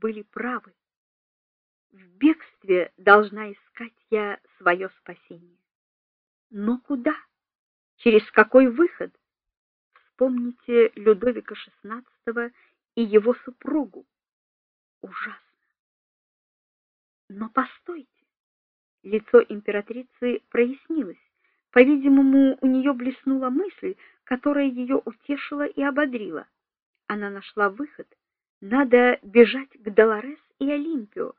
были правы. В бегстве должна искать я свое спасение. Но куда? Через какой выход? Вспомните Людовика XVI и его супругу. Ужасно. Но постойте. Лицо императрицы прояснилось. По-видимому, у нее блеснула мысль, которая ее утешила и ободрила. Она нашла выход. Надо бежать к Долорес и Олимпио.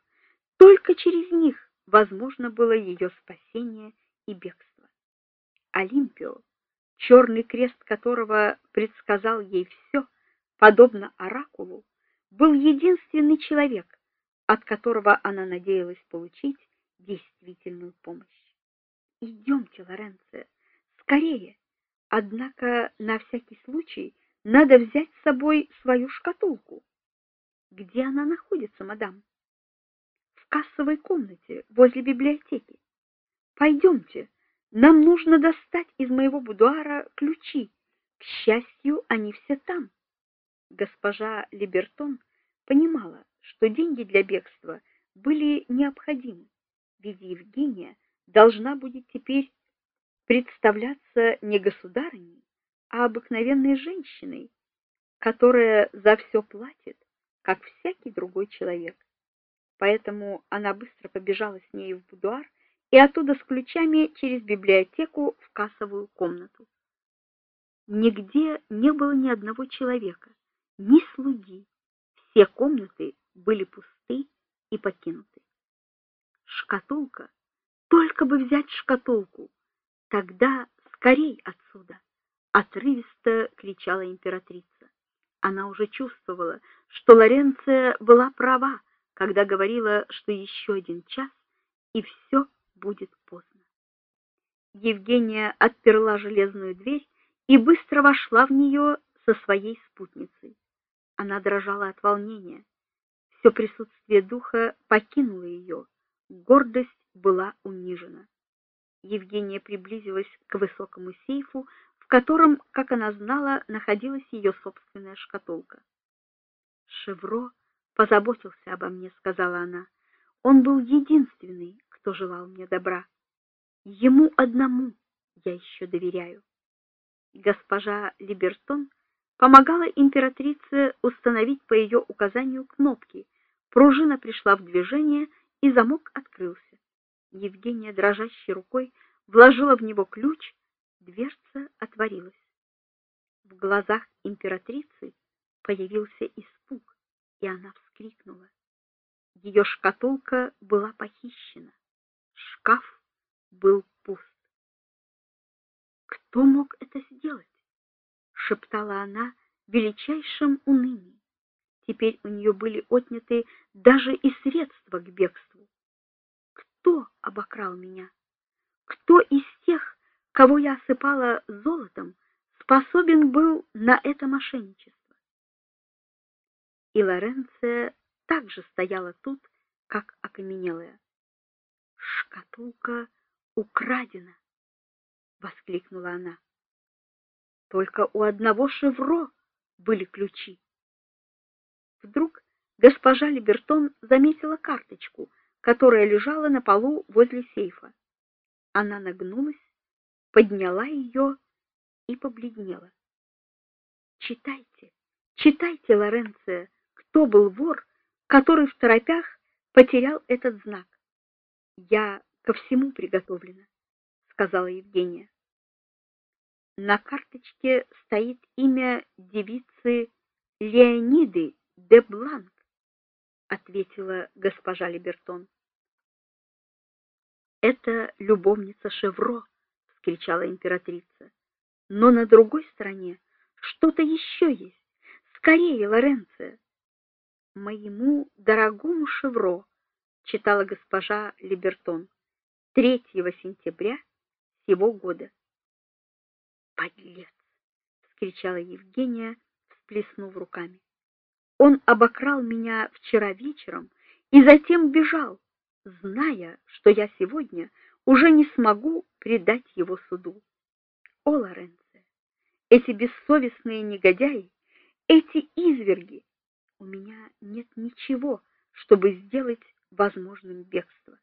Только через них возможно было ее спасение и бегство. Олимпио, черный крест которого предсказал ей все, подобно оракулу, был единственный человек, от которого она надеялась получить действительную помощь. Идемте, Лоренцо, скорее. Однако на всякий случай надо взять с собой свою шкатулку. Где она находится, мадам? В кассовой комнате возле библиотеки. Пойдемте, нам нужно достать из моего будуара ключи. К счастью, они все там. Госпожа Либертон понимала, что деньги для бегства были необходимы. Ведь Евгения должна будет теперь представляться не государыней, а обыкновенной женщиной, которая за все платит, как всякий другой человек. Поэтому она быстро побежала с ней в будуар и оттуда с ключами через библиотеку в кассовую комнату. Нигде не было ни одного человека, ни слуги. Все комнаты были пусты и покинуты. Шкатулка, только бы взять шкатулку, тогда скорей отсюда, отрывисто кричала императрица. Она уже чувствовала, что Лоренция была права, когда говорила, что еще один час и все будет поздно. Евгения отперла железную дверь и быстро вошла в нее со своей спутницей. Она дрожала от волнения. Все присутствие духа покинуло ее. Гордость была унижена. Евгения приблизилась к высокому сейфу, котором, как она знала, находилась ее собственная шкатулка. Шевро позаботился обо мне, сказала она. Он был единственный, кто желал мне добра. Ему одному я еще доверяю. Госпожа Либертон помогала императрице установить по ее указанию кнопки. Пружина пришла в движение, и замок открылся. Евгения дрожащей рукой вложила в него ключ, дверца отворилась. В глазах императрицы появился испуг, и она вскрикнула. Ее шкатулка была похищена. Шкаф был пуст. Кто мог это сделать? шептала она в величайшем унынии. Теперь у нее были отняты даже и средства к бегству. Кто обокрал меня? Кто из кого я осыпала золотом, способен был на это мошенничество? И Лоренция также стояла тут, как окаменелая. Шкатулка украдена, воскликнула она. Только у одного Шевро были ключи. Вдруг госпожа Либертон заметила карточку, которая лежала на полу возле сейфа. Она нагнулась, подняла ее и побледнела. Читайте, читайте, Лоренция, кто был вор, который в торопях потерял этот знак. Я ко всему приготовлена, сказала Евгения. На карточке стоит имя девицы Леониды де Бланк, ответила госпожа Либертон. Это любовница Шевро, вскричала императрица. Но на другой стороне что-то еще есть. Скорее, Лоренция. Моему дорогому Шевро, читала госпожа Либертон. 3 сентября сего года. Подлец, вскричала Евгения, всплеснув руками. Он обокрал меня вчера вечером и затем бежал зная, что я сегодня уже не смогу предать его суду. О, Лоренцо, эти бессовестные негодяи, эти изверги, у меня нет ничего, чтобы сделать возможным бегство.